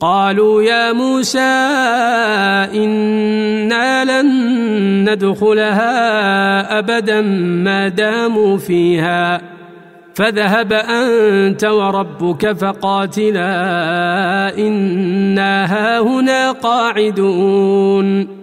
قالوا يا موسى إنا لن ندخلها أبدا ما داموا فيها. فذهب أنت وربك فقاتلا إنا هاهنا قاعدون.